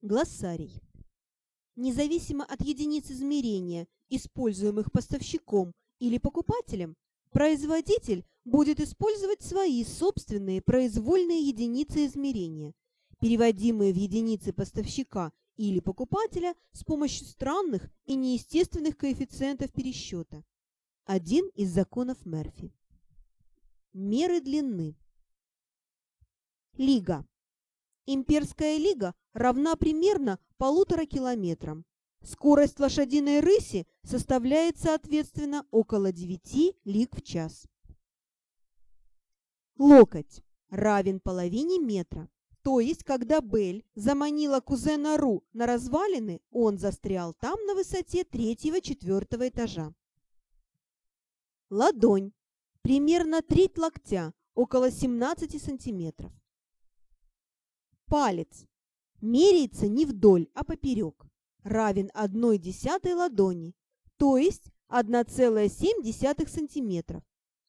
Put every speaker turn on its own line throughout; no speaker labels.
Глоссарий. Независимо от единиц измерения, используемых поставщиком или покупателем, производитель будет использовать свои собственные произвольные единицы измерения, переводимые в единицы поставщика или покупателя с помощью странных и неестественных коэффициентов пересчета. Один из законов Мерфи. Меры длины. Лига. Имперская лига равна примерно полутора километрам. Скорость лошадиной рыси составляет, соответственно, около 9 лиг в час. Локоть равен половине метра. То есть, когда Бель заманила кузена Ру на развалины, он застрял там на высоте третьего-четвертого этажа. Ладонь. Примерно треть локтя, около 17 сантиметров. Палец меряется не вдоль, а поперек, равен 1 десятой ладони, то есть 1,7 сантиметров.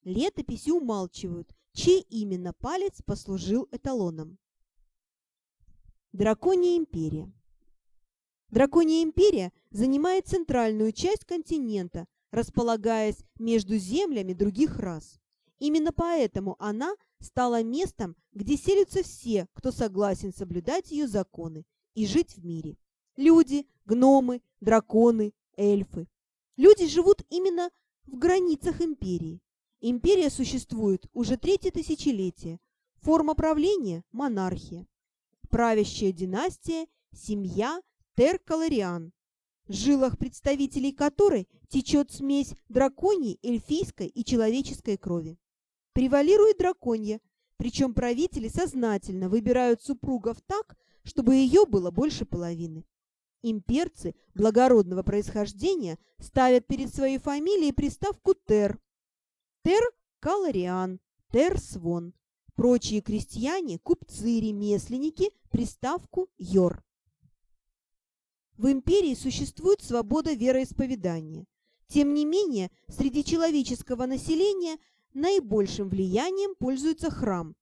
Летописи умалчивают, чей именно палец послужил эталоном. Драконья империя Драконья империя занимает центральную часть континента, располагаясь между землями других рас. Именно поэтому она стала местом, где селятся все, кто согласен соблюдать ее законы и жить в мире. Люди, гномы, драконы, эльфы. Люди живут именно в границах империи. Империя существует уже третье тысячелетие. Форма правления – монархия. Правящая династия – семья Теркалариан, в жилах представителей которой течет смесь драконьей, эльфийской и человеческой крови. Превалирует драконья, причем правители сознательно выбирают супругов так, чтобы ее было больше половины. Имперцы благородного происхождения ставят перед своей фамилией приставку «тер». «Тер» – Калариан, «тер» – Свон. Прочие крестьяне, купцы, ремесленники – приставку «йор». В империи существует свобода вероисповедания. Тем не менее, среди человеческого населения наибольшим влиянием пользуется храм,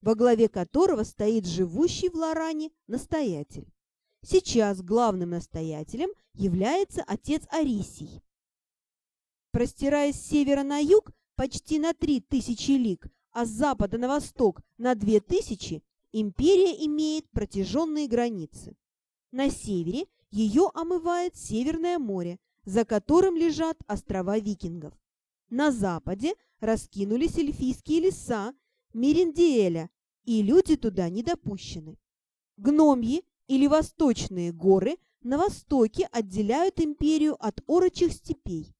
во главе которого стоит живущий в Лоране настоятель. Сейчас главным настоятелем является отец Арисий. Простираясь с севера на юг почти на 3000 лиг, а с запада на восток на 2000, империя имеет протяженные границы. На севере ее омывает Северное море, за которым лежат острова викингов. На западе раскинулись эльфийские леса Мериндиэля, и люди туда не допущены. Гномьи или восточные горы на востоке отделяют империю от орочих степей.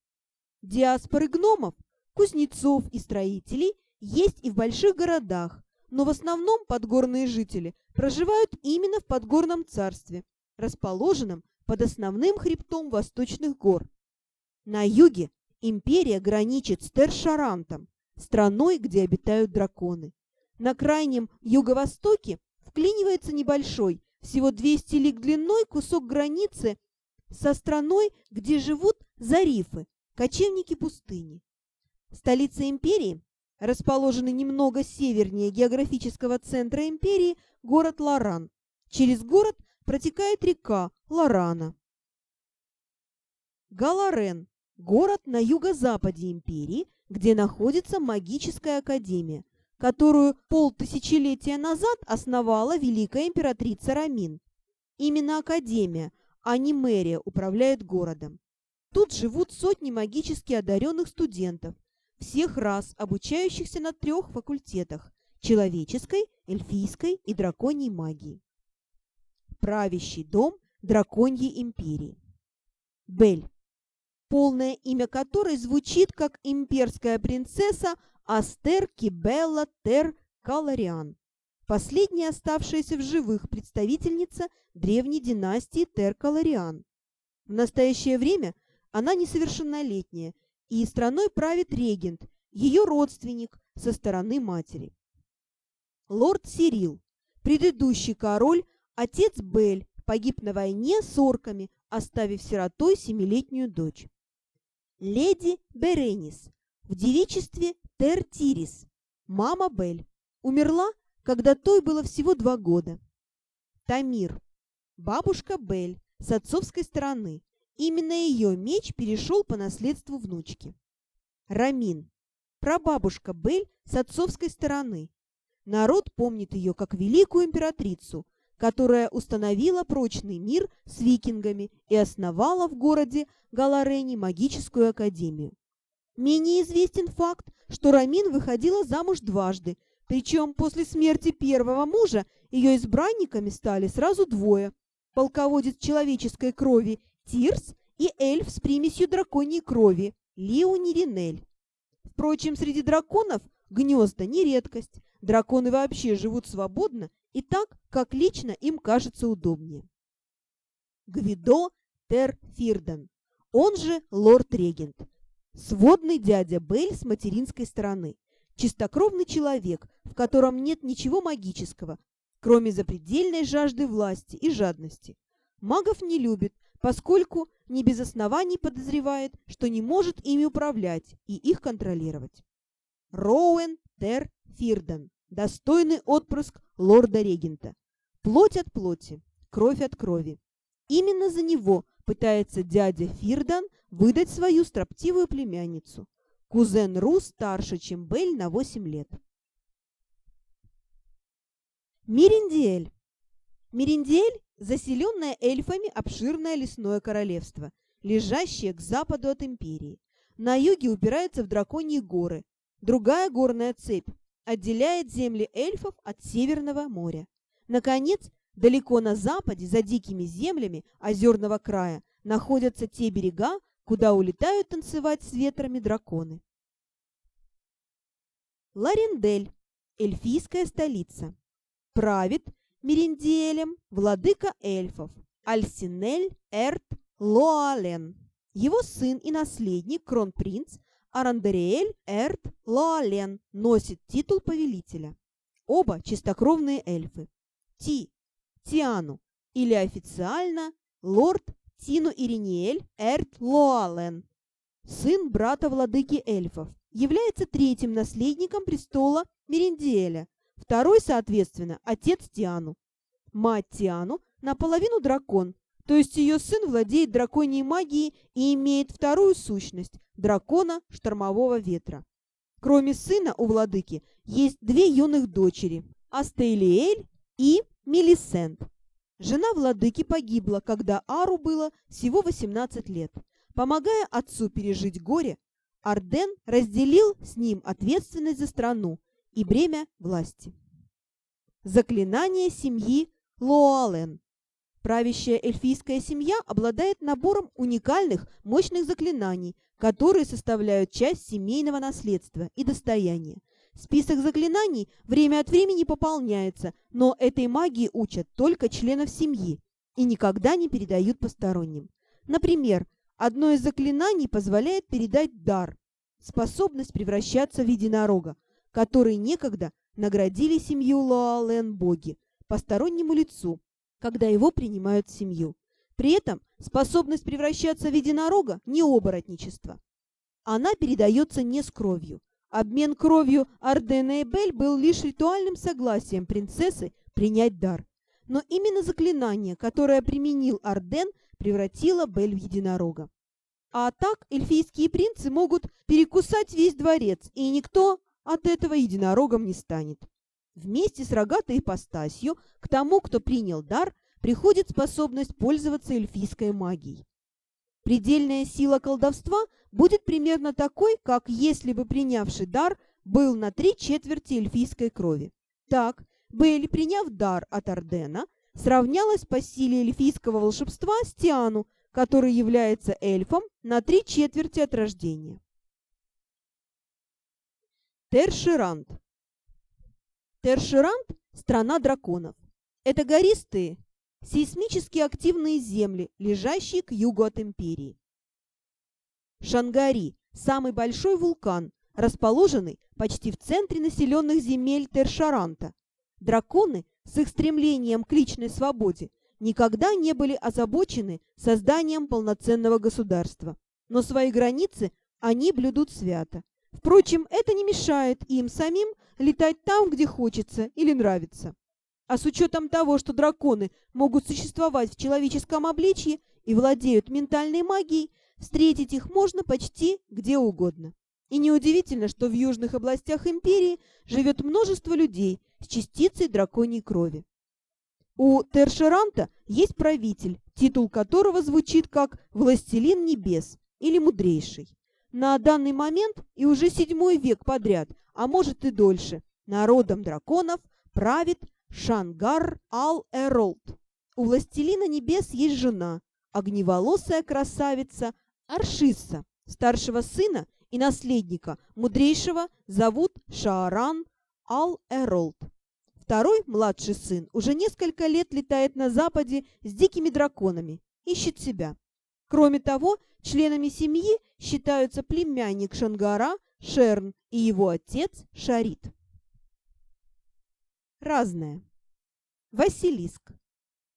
Диаспоры гномов, кузнецов и строителей есть и в больших городах, но в основном подгорные жители проживают именно в подгорном царстве, расположенном под основным хребтом восточных гор. На юге Империя граничит с Тершарантом, страной, где обитают драконы. На крайнем юго-востоке вклинивается небольшой, всего 200 лиг длиной, кусок границы со страной, где живут зарифы, кочевники пустыни. Столица империи, расположенный немного севернее географического центра империи, город Лоран. Через город протекает река Лорана. Галарен город на юго-западе империи, где находится магическая академия, которую полтысячелетия назад основала великая императрица Рамин. Именно академия, а не мэрия управляет городом. Тут живут сотни магически одаренных студентов, всех рас, обучающихся на трех факультетах – человеческой, эльфийской и драконьей магии. Правящий дом драконьей империи. Бель полное имя которой звучит как имперская принцесса Астер Кибелла Тер Калариан, последняя оставшаяся в живых представительница древней династии Тер Калариан. В настоящее время она несовершеннолетняя, и страной правит регент, ее родственник со стороны матери. Лорд Сирил, предыдущий король, отец Бель, погиб на войне с орками, оставив сиротой семилетнюю дочь леди Беренис, в девичестве Тертирис, мама Бель, умерла, когда той было всего два года. Тамир, бабушка Бель с отцовской стороны. Именно ее меч перешел по наследству внучки. Рамин, прабабушка Бель с отцовской стороны. Народ помнит ее как великую императрицу, которая установила прочный мир с викингами и основала в городе Галарене магическую академию. Менее известен факт, что Рамин выходила замуж дважды, причем после смерти первого мужа ее избранниками стали сразу двое – полководец человеческой крови Тирс и эльф с примесью драконьей крови Леони Ринель. Впрочем, среди драконов гнезда не редкость. Драконы вообще живут свободно и так, как лично им кажется удобнее. Гвидо Терфирден, он же лорд-регент, сводный дядя Бель с материнской стороны, чистокровный человек, в котором нет ничего магического, кроме запредельной жажды власти и жадности. Магов не любит, поскольку не без оснований подозревает, что не может ими управлять и их контролировать. Роуэн Тер Фирден, достойный отпрыск лорда-регента. Плоть от плоти, кровь от крови. Именно за него пытается дядя Фирдан выдать свою строптивую племянницу. Кузен Ру старше, чем Бель на 8 лет. Мириндиэль. Мириндиэль – заселенное эльфами обширное лесное королевство, лежащее к западу от империи. На юге упирается в драконьи горы. Другая горная цепь отделяет земли эльфов от Северного моря. Наконец, далеко на западе, за дикими землями озерного края, находятся те берега, куда улетают танцевать с ветрами драконы. Ларендель, эльфийская столица. Правит Меринделем владыка эльфов Альсинель Эрт Лоален. Его сын и наследник, кронпринц Арандериэль Эрт Лоален, носит титул повелителя. Оба чистокровные эльфы. Ти, Тиану, или официально лорд Тину Ириниэль Эрт Лоален, сын брата владыки эльфов, является третьим наследником престола Мериндиэля, второй, соответственно, отец Тиану. Мать Тиану наполовину дракон, то есть ее сын владеет драконьей магией и имеет вторую сущность – дракона штормового ветра. Кроме сына у владыки есть две юных дочери – Астейлиэль и Мелисент. Жена владыки погибла, когда Ару было всего 18 лет. Помогая отцу пережить горе, Арден разделил с ним ответственность за страну и бремя власти. Заклинание семьи Лоален. Правящая эльфийская семья обладает набором уникальных, мощных заклинаний, которые составляют часть семейного наследства и достояния. Список заклинаний время от времени пополняется, но этой магии учат только членов семьи и никогда не передают посторонним. Например, одно из заклинаний позволяет передать дар, способность превращаться в единорога, который некогда наградили семью Лоален боги постороннему лицу, когда его принимают в семью. При этом способность превращаться в единорога – не оборотничество. Она передается не с кровью, Обмен кровью Ардена и Бель был лишь ритуальным согласием принцессы принять дар. Но именно заклинание, которое применил Арден, превратило Бель в единорога. А так эльфийские принцы могут перекусать весь дворец, и никто от этого единорогом не станет. Вместе с рогатой ипостасью к тому, кто принял дар, приходит способность пользоваться эльфийской магией. Предельная сила колдовства будет примерно такой, как если бы принявший дар был на три четверти эльфийской крови. Так, Белли, приняв дар от Ардена, сравнялась по силе эльфийского волшебства с Тиану, который является эльфом на три четверти от рождения. Терширант Терширант – страна драконов. Это гористые, Сейсмически активные земли, лежащие к югу от империи. Шангари – самый большой вулкан, расположенный почти в центре населенных земель Тершаранта. Драконы с их стремлением к личной свободе никогда не были озабочены созданием полноценного государства, но свои границы они блюдут свято. Впрочем, это не мешает им самим летать там, где хочется или нравится. А с учетом того, что драконы могут существовать в человеческом обличье и владеют ментальной магией, встретить их можно почти где угодно. И неудивительно, что в южных областях империи живет множество людей с частицей драконьей крови. У Тершеранта есть правитель, титул которого звучит как «Властелин небес» или «Мудрейший». На данный момент и уже седьмой век подряд, а может и дольше, народом драконов правит Шангар Ал-Эролд. У Властелина Небес есть жена, огневолосая красавица Аршисса, старшего сына и наследника мудрейшего зовут Шааран Ал-Эролд. Второй, младший сын, уже несколько лет летает на западе с дикими драконами, ищет себя. Кроме того, членами семьи считаются племянник Шангара Шерн и его отец Шарит разное. Василиск.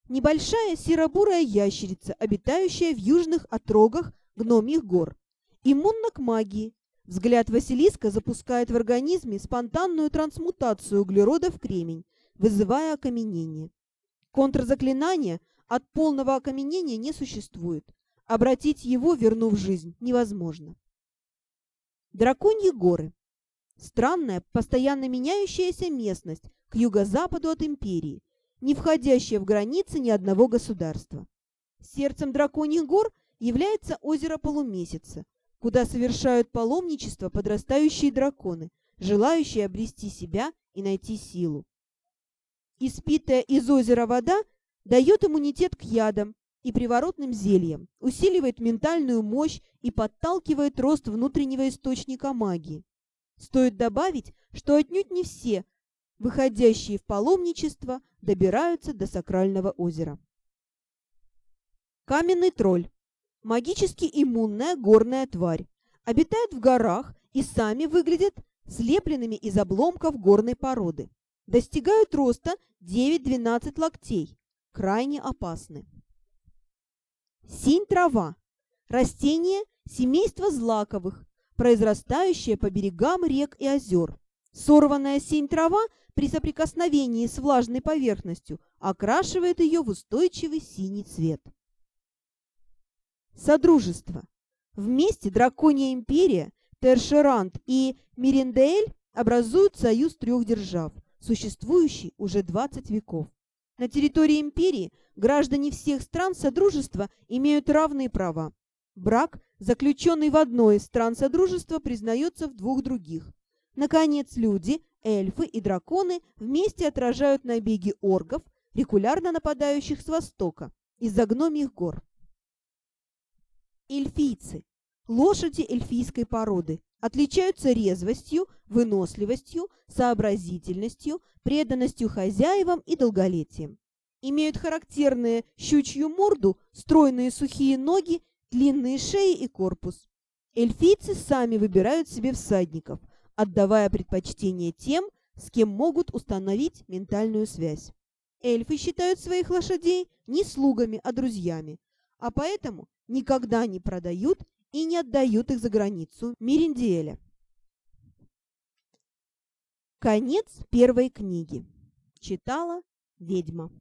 Небольшая серо-бурая ящерица, обитающая в южных отрогах гномьих гор. Иммунна к магии. Взгляд Василиска запускает в организме спонтанную трансмутацию углерода в кремень, вызывая окаменение. Контрзаклинания от полного окаменения не существует. Обратить его, вернув жизнь, невозможно. Драконьи горы. Странная, постоянно меняющаяся местность, к юго-западу от империи, не входящая в границы ни одного государства. Сердцем драконьих гор является озеро Полумесяца, куда совершают паломничество подрастающие драконы, желающие обрести себя и найти силу. Испитая из озера вода дает иммунитет к ядам и приворотным зельям, усиливает ментальную мощь и подталкивает рост внутреннего источника магии. Стоит добавить, что отнюдь не все выходящие в паломничество, добираются до сакрального озера. Каменный тролль. Магически иммунная горная тварь. Обитает в горах и сами выглядят слепленными из обломков горной породы. Достигают роста 9-12 локтей. Крайне опасны. Синь-трава. Растение семейства злаковых, произрастающее по берегам рек и озер. Сорванная синь-трава при соприкосновении с влажной поверхностью окрашивает ее в устойчивый синий цвет. Содружество. Вместе Драконья империя, Тершерант и Мириндель образуют союз трех держав, существующий уже 20 веков. На территории империи граждане всех стран Содружества имеют равные права. Брак, заключенный в одной из стран Содружества, признается в двух других. Наконец, люди, эльфы и драконы вместе отражают набеги оргов, регулярно нападающих с востока, из-за гномьих гор. Эльфийцы – лошади эльфийской породы, отличаются резвостью, выносливостью, сообразительностью, преданностью хозяевам и долголетием. Имеют характерные щучью морду, стройные сухие ноги, длинные шеи и корпус. Эльфийцы сами выбирают себе всадников – отдавая предпочтение тем, с кем могут установить ментальную связь. Эльфы считают своих лошадей не слугами, а друзьями, а поэтому никогда не продают и не отдают их за границу Мириндиэля. Конец первой книги. Читала ведьма.